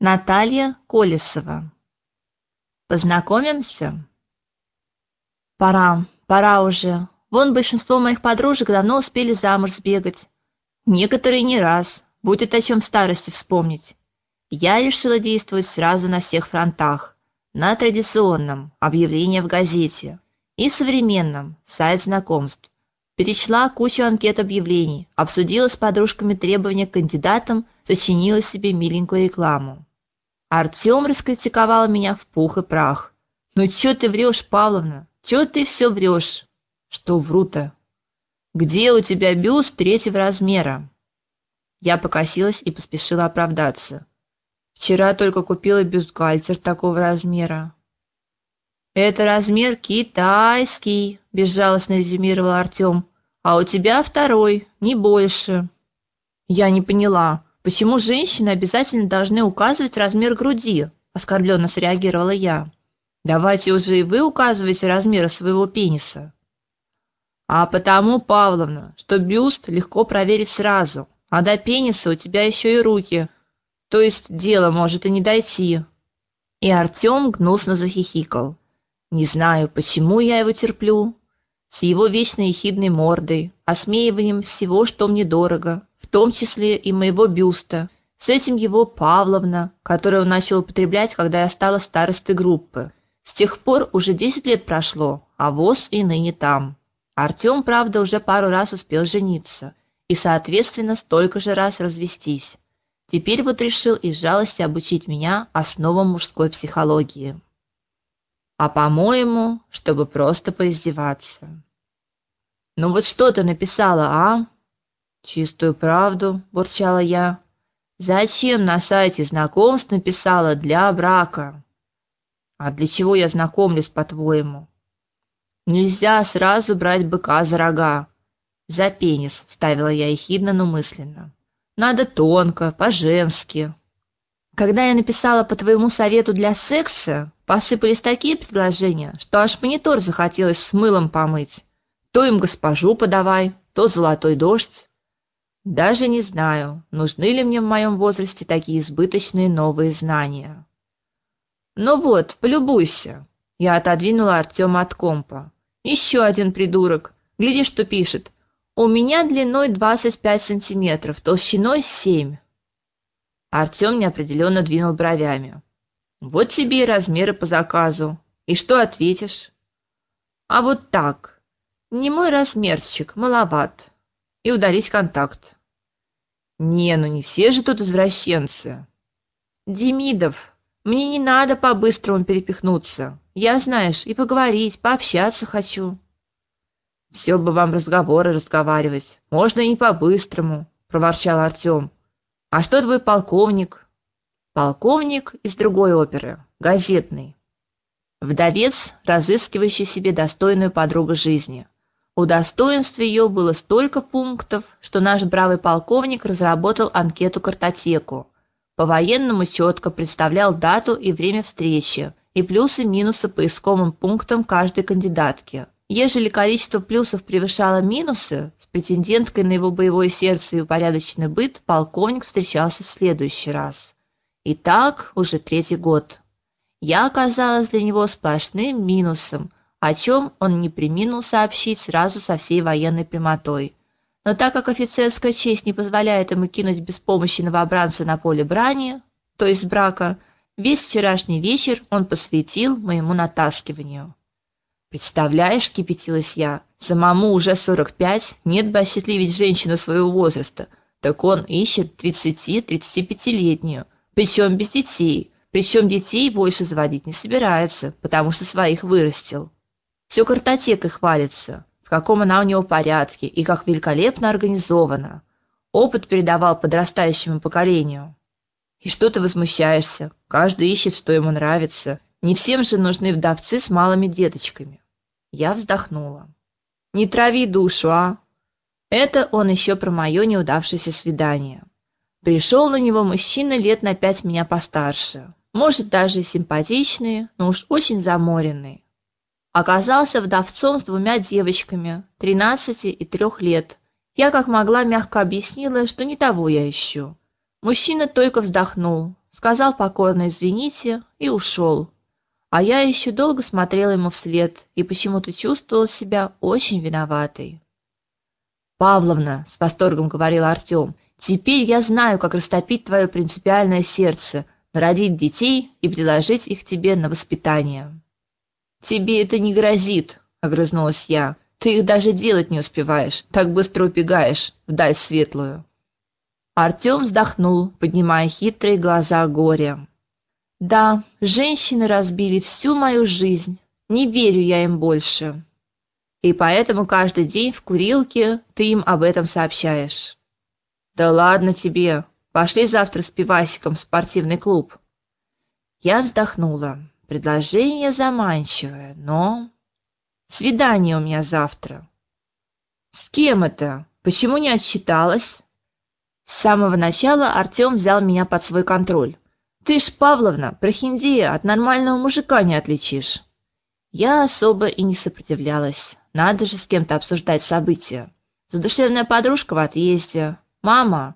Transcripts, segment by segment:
Наталья Колесова. Познакомимся? Пора, пора уже. Вон большинство моих подружек давно успели замуж сбегать. Некоторые не раз. Будет о чем в старости вспомнить. Я решила действовать сразу на всех фронтах. На традиционном объявление в газете и современном сайт знакомств. Перечла кучу анкет объявлений, обсудила с подружками требования к кандидатам, сочинила себе миленькую рекламу. Артем раскритиковал меня в пух и прах. «Ну чё ты врёшь, Павловна? Чё ты всё врёшь?» «Что вру-то?» «Где у тебя бюст третьего размера?» Я покосилась и поспешила оправдаться. «Вчера только купила бюстгальтер такого размера». «Это размер китайский», – безжалостно резюмировал Артем. «А у тебя второй, не больше». Я не поняла, Почему женщины обязательно должны указывать размер груди? оскорбленно среагировала я. Давайте уже и вы указывайте размеры своего пениса. А потому, Павловна, что бюст легко проверить сразу, а до пениса у тебя еще и руки. То есть дело может и не дойти. И Артем гнусно захихикал. Не знаю, почему я его терплю. С его вечно ехидной мордой, осмеиванием всего, что мне дорого, в том числе и моего бюста, с этим его Павловна, которую он начал употреблять, когда я стала старостой группы. С тех пор уже 10 лет прошло, а воз и ныне там. Артем, правда, уже пару раз успел жениться и, соответственно, столько же раз развестись. Теперь вот решил из жалости обучить меня основам мужской психологии. А по-моему, чтобы просто поиздеваться. Ну вот что ты написала, а? Чистую правду, бурчала я. Зачем на сайте знакомств написала для брака? А для чего я знакомлюсь, по-твоему? Нельзя сразу брать быка за рога. За пенис, ставила я ехидно, но мысленно. Надо тонко, по-женски. Когда я написала по твоему совету для секса, посыпались такие предложения, что аж монитор захотелось с мылом помыть. То им госпожу подавай, то золотой дождь. Даже не знаю, нужны ли мне в моем возрасте такие избыточные новые знания. Ну вот, полюбуйся. Я отодвинула Артема от компа. Еще один придурок. Гляди, что пишет. У меня длиной 25 сантиметров, толщиной 7. Артем неопределенно двинул бровями. Вот тебе и размеры по заказу. И что ответишь? А вот так. Не мой размерчик, маловат и удалить контакт. Не, ну не все же тут извращенцы. Демидов, мне не надо по-быстрому перепихнуться. Я, знаешь, и поговорить, пообщаться хочу. Все бы вам разговоры разговаривать. Можно и по-быстрому, проворчал Артем. А что твой полковник? Полковник из другой оперы, газетный. Вдовец, разыскивающий себе достойную подругу жизни. У достоинств ее было столько пунктов, что наш бравый полковник разработал анкету-картотеку. По-военному четко представлял дату и время встречи и плюсы-минусы по искомым пунктам каждой кандидатки. Ежели количество плюсов превышало минусы, с претенденткой на его боевое сердце и упорядоченный быт полковник встречался в следующий раз. И так уже третий год. Я оказалась для него сплошным минусом – о чем он не преминул сообщить сразу со всей военной прямотой. Но так как офицерская честь не позволяет ему кинуть без помощи новобранца на поле брани, то есть брака, весь вчерашний вечер он посвятил моему натаскиванию. Представляешь, кипятилась я, самому уже 45, нет бы осчастливить женщину своего возраста, так он ищет 30-35-летнюю, причем без детей, причем детей больше заводить не собирается, потому что своих вырастил. Все картотекой хвалится, в каком она у него порядке и как великолепно организована. Опыт передавал подрастающему поколению. И что ты возмущаешься? Каждый ищет, что ему нравится. Не всем же нужны вдовцы с малыми деточками. Я вздохнула. Не трави душу, а? Это он еще про мое неудавшееся свидание. Пришел на него мужчина лет на пять меня постарше, может даже симпатичный, но уж очень заморенный оказался вдовцом с двумя девочками, 13 и 3 лет. Я как могла мягко объяснила, что не того я ищу. Мужчина только вздохнул. сказал покорно «извините» и ушел. А я еще долго смотрела ему вслед и почему-то чувствовала себя очень виноватой. «Павловна», — с восторгом говорил Артем, — «теперь я знаю, как растопить твое принципиальное сердце, народить детей и предложить их тебе на воспитание». «Тебе это не грозит», — огрызнулась я. «Ты их даже делать не успеваешь, так быстро убегаешь, вдаль светлую». Артем вздохнул, поднимая хитрые глаза горя. Да, женщины разбили всю мою жизнь. Не верю я им больше. И поэтому каждый день в курилке ты им об этом сообщаешь. Да ладно тебе. Пошли завтра с пивасиком в спортивный клуб. Я вздохнула. Предложение заманчивое, но свидание у меня завтра. С кем это? Почему не отчиталась? С самого начала Артем взял меня под свой контроль. Ты ж, Павловна, прохиндея от нормального мужика не отличишь. Я особо и не сопротивлялась. Надо же с кем-то обсуждать события. Задушевная подружка в отъезде. Мама.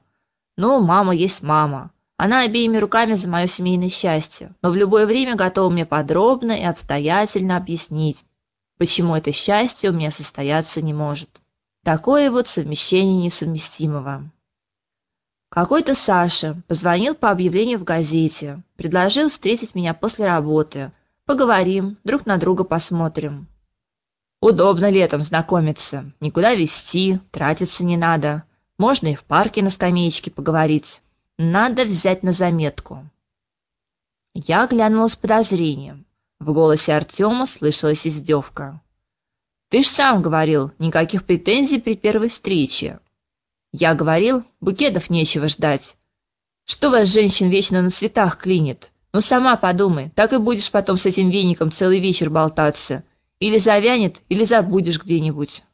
Ну, мама есть мама. Она обеими руками за мое семейное счастье, но в любое время готова мне подробно и обстоятельно объяснить, почему это счастье у меня состояться не может. Такое вот совмещение несовместимого. Какой-то Саша позвонил по объявлению в газете, предложил встретить меня после работы. Поговорим, друг на друга посмотрим. Удобно летом знакомиться, никуда везти, тратиться не надо. Можно и в парке на скамеечке поговорить. Надо взять на заметку. Я глянула с подозрением. В голосе Артема слышалась издевка. Ты ж сам говорил, никаких претензий при первой встрече. Я говорил, букетов нечего ждать. Что вас, женщин, вечно на цветах клинит? Ну сама подумай, так и будешь потом с этим веником целый вечер болтаться. Или завянет, или забудешь где-нибудь.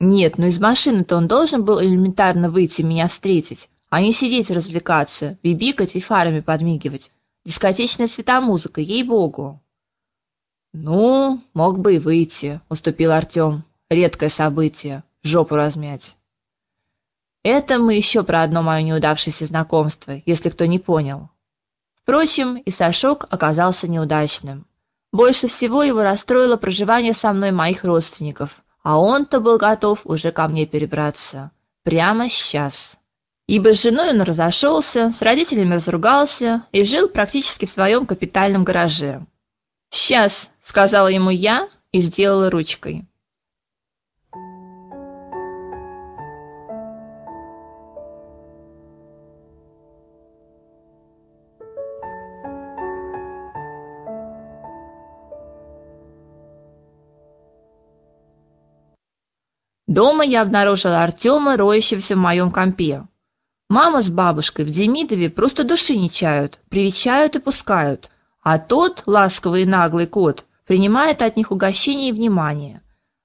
Нет, но из машины-то он должен был элементарно выйти меня встретить, а не сидеть развлекаться, бибикать и фарами подмигивать. Дискотечная цветомузыка, ей-богу. Ну, мог бы и выйти, уступил Артем. Редкое событие, жопу размять. Это мы еще про одно мое неудавшееся знакомство, если кто не понял. Впрочем, и Сашок оказался неудачным. Больше всего его расстроило проживание со мной моих родственников, а он-то был готов уже ко мне перебраться. Прямо сейчас. Ибо с женой он разошелся, с родителями разругался и жил практически в своем капитальном гараже. «Сейчас», — сказала ему я и сделала ручкой. Дома я обнаружила Артема, роющегося в моем компе. Мама с бабушкой в Демидове просто души не чают, привечают и пускают, а тот, ласковый и наглый кот, принимает от них угощение и внимание.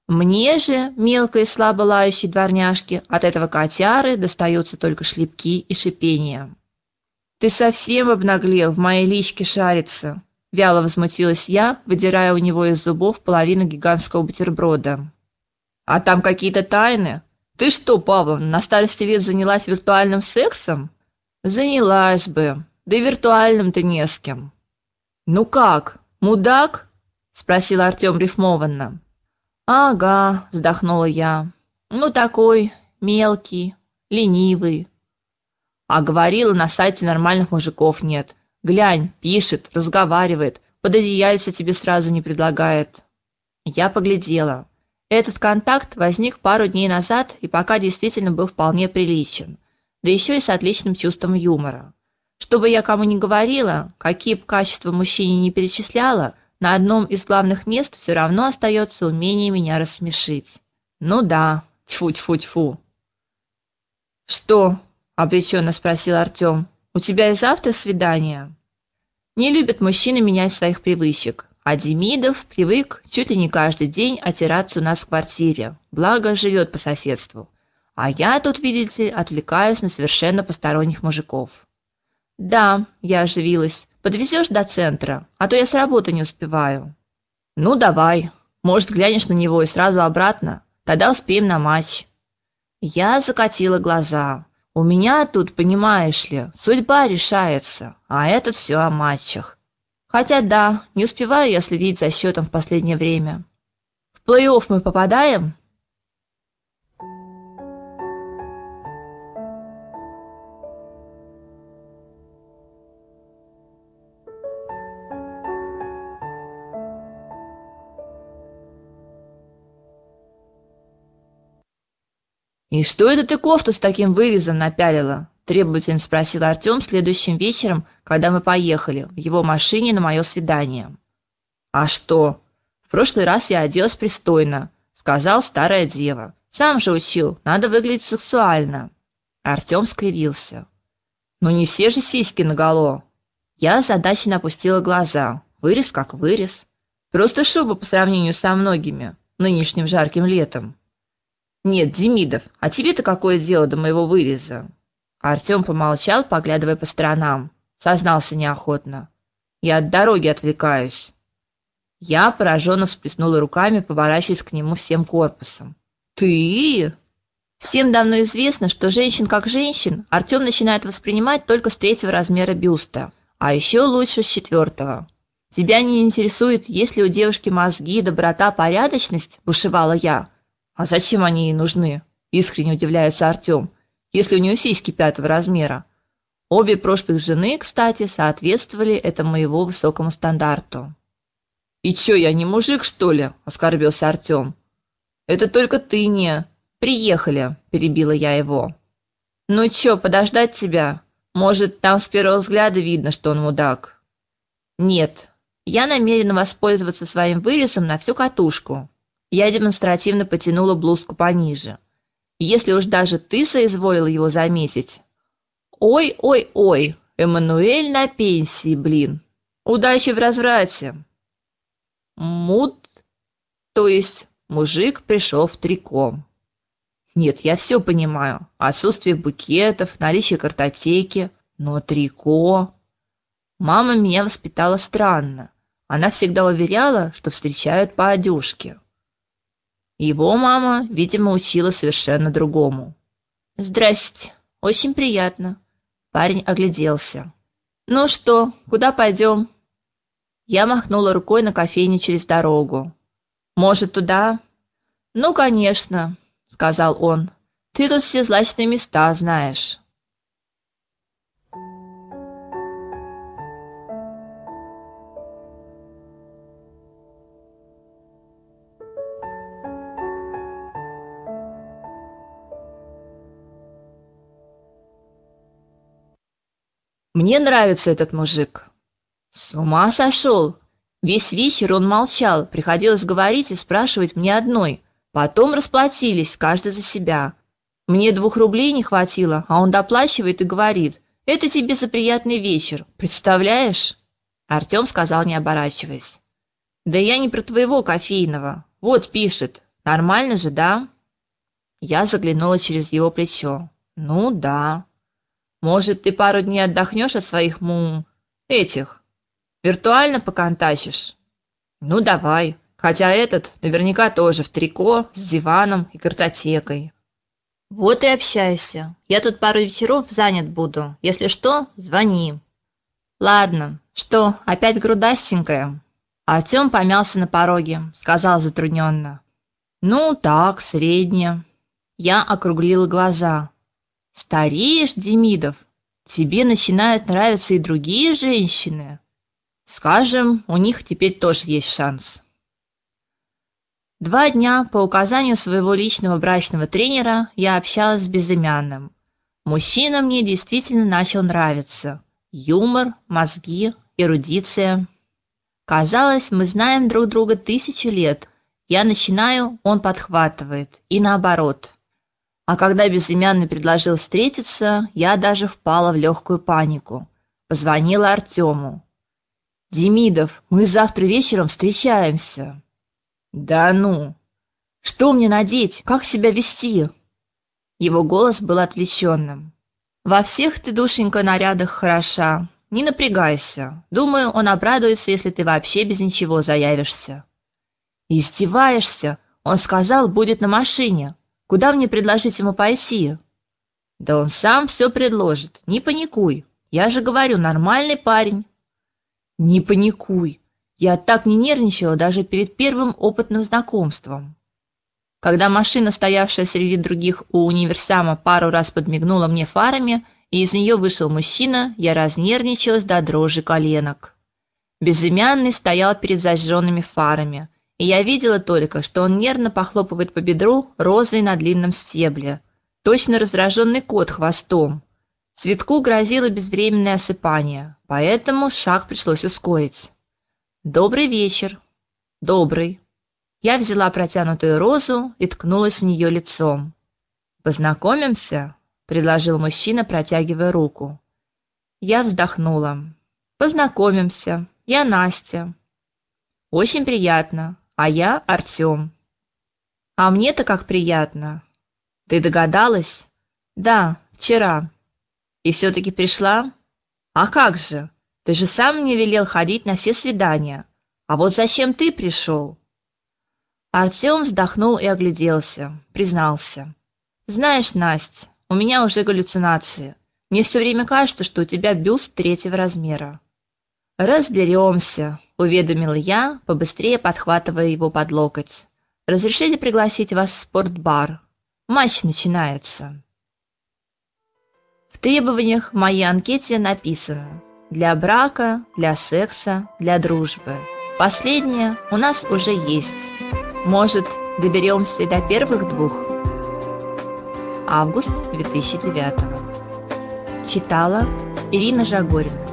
Мне же, мелкой и слабо лающей дворняжке, от этого котяры достаются только шлепки и шипения. «Ты совсем обнаглел, в моей личке шарится!» Вяло возмутилась я, выдирая у него из зубов половину гигантского бутерброда. А там какие-то тайны? Ты что, Павловна, на старости лет занялась виртуальным сексом? Занялась бы. Да и виртуальным-то не с кем. Ну как, мудак? спросил Артем рифмованно. Ага, вздохнула я. Ну такой мелкий, ленивый. А говорила, на сайте нормальных мужиков нет. Глянь, пишет, разговаривает, под одеяльце тебе сразу не предлагает. Я поглядела. Этот контакт возник пару дней назад и пока действительно был вполне приличен, да еще и с отличным чувством юмора. Что бы я кому ни говорила, какие бы качества мужчине не перечисляла, на одном из главных мест все равно остается умение меня рассмешить. Ну да, тьфу-тьфу-тьфу. Что? обреченно спросил Артем. У тебя и завтра свидание? Не любят мужчины менять своих привычек. А Демидов привык чуть ли не каждый день отираться у нас в квартире, благо живет по соседству. А я тут, видите, отвлекаюсь на совершенно посторонних мужиков. Да, я оживилась. Подвезешь до центра, а то я с работы не успеваю. Ну давай. Может, глянешь на него и сразу обратно? Тогда успеем на матч. Я закатила глаза. У меня тут, понимаешь ли, судьба решается, а этот все о матчах. Хотя да, не успеваю я следить за счетом в последнее время. В плей-офф мы попадаем? «И что это ты кофту с таким вырезом напялила?» – требовательно спросил Артем следующим вечером, когда мы поехали в его машине на мое свидание. «А что? В прошлый раз я оделась пристойно», – сказал старая дева. «Сам же учил, надо выглядеть сексуально». Артем скривился. «Ну не все же сиськи наголо». Я озадаченно опустила глаза. Вырез как вырез. Просто шуба по сравнению со многими нынешним жарким летом. Нет, Демидов, а тебе-то какое дело до моего выреза? Артем помолчал, поглядывая по сторонам. Сознался неохотно. Я от дороги отвлекаюсь. Я пораженно всплеснула руками, поворачиваясь к нему всем корпусом. Ты? Всем давно известно, что женщин как женщин Артем начинает воспринимать только с третьего размера бюста, а еще лучше с четвертого. Тебя не интересует, есть ли у девушки мозги, доброта, порядочность, бушевала я. А зачем они ей нужны? Искренне удивляется Артем. Если у нее сиськи пятого размера. Обе прошлых жены, кстати, соответствовали этому его высокому стандарту. И чё, я не мужик, что ли? оскорбился Артем. Это только ты не. Приехали, перебила я его. Ну чё, подождать тебя? Может, там с первого взгляда видно, что он мудак. Нет. Я намерена воспользоваться своим вырезом на всю катушку. Я демонстративно потянула блузку пониже. Если уж даже ты соизволил его заметить. Ой, ой, ой, Эммануэль на пенсии, блин. Удачи в разврате. Муд, то есть мужик пришел в трико. Нет, я все понимаю. Отсутствие букетов, наличие картотеки, но трико. Мама меня воспитала странно. Она всегда уверяла, что встречают по одежке. Его мама, видимо, учила совершенно другому. Здрасте. Очень приятно. Парень огляделся. Ну что, куда пойдем?» Я махнула рукой на кофейню через дорогу. Может, туда? Ну, конечно, сказал он. Ты тут все злачные места знаешь. Мне нравится этот мужик. С ума сошел? Весь вечер он молчал, приходилось говорить и спрашивать мне одной. Потом расплатились, каждый за себя. Мне двух рублей не хватило, а он доплачивает и говорит: "Это тебе за приятный вечер". Представляешь? Артем сказал, не оборачиваясь. Да я не про твоего кофейного. Вот пишет. Нормально же, да? Я заглянула через его плечо. Ну да. Может, ты пару дней отдохнешь от своих му этих? Виртуально поконтачишь? Ну давай. Хотя этот наверняка тоже в трико, с диваном и картотекой. Вот и общайся. Я тут пару вечеров занят буду. Если что, звони. Ладно. Что, опять грудастенькая? Артем помялся на пороге, сказал затрудненно. Ну, так, средняя. Я округлила глаза. Стареешь, Демидов, тебе начинают нравиться и другие женщины. Скажем, у них теперь тоже есть шанс. Два дня по указанию своего личного брачного тренера я общалась с безымянным. Мужчина мне действительно начал нравиться. Юмор, мозги, эрудиция. Казалось, мы знаем друг друга тысячи лет. Я начинаю, он подхватывает, и наоборот. А когда безымянный предложил встретиться, я даже впала в легкую панику. Позвонила Артему. Демидов, мы завтра вечером встречаемся. Да ну. Что мне надеть? Как себя вести? Его голос был отвлеченным. Во всех ты, душенька, нарядах хороша. Не напрягайся. Думаю, он обрадуется, если ты вообще без ничего заявишься. Издеваешься? Он сказал, будет на машине. Куда мне предложить ему пойти? Да он сам все предложит, не паникуй. Я же говорю, нормальный парень. Не паникуй. Я так не нервничала даже перед первым опытным знакомством. Когда машина, стоявшая среди других у универсама, пару раз подмигнула мне фарами, и из нее вышел мужчина, я разнервничалась до дрожи коленок. Безымянный стоял перед зажженными фарами, и я видела только, что он нервно похлопывает по бедру розой на длинном стебле, точно раздраженный кот хвостом. Цветку грозило безвременное осыпание, поэтому шаг пришлось ускорить. Добрый вечер. Добрый. Я взяла протянутую розу и ткнулась в нее лицом. Познакомимся, предложил мужчина, протягивая руку. Я вздохнула. Познакомимся. Я Настя. Очень приятно. А я Артем. А мне-то как приятно. Ты догадалась? Да, вчера. И все таки пришла? А как же? Ты же сам мне велел ходить на все свидания. А вот зачем ты пришел? Артем вздохнул и огляделся, признался: "Знаешь, Настя, у меня уже галлюцинации. Мне все время кажется, что у тебя бюст третьего размера". Разберемся, уведомил я, побыстрее подхватывая его под локоть. Разрешите пригласить вас в спортбар. Матч начинается. В требованиях в моей анкете написано: для брака, для секса, для дружбы. Последнее у нас уже есть. Может, доберемся до первых двух? Август 2009. Читала Ирина Жагорина.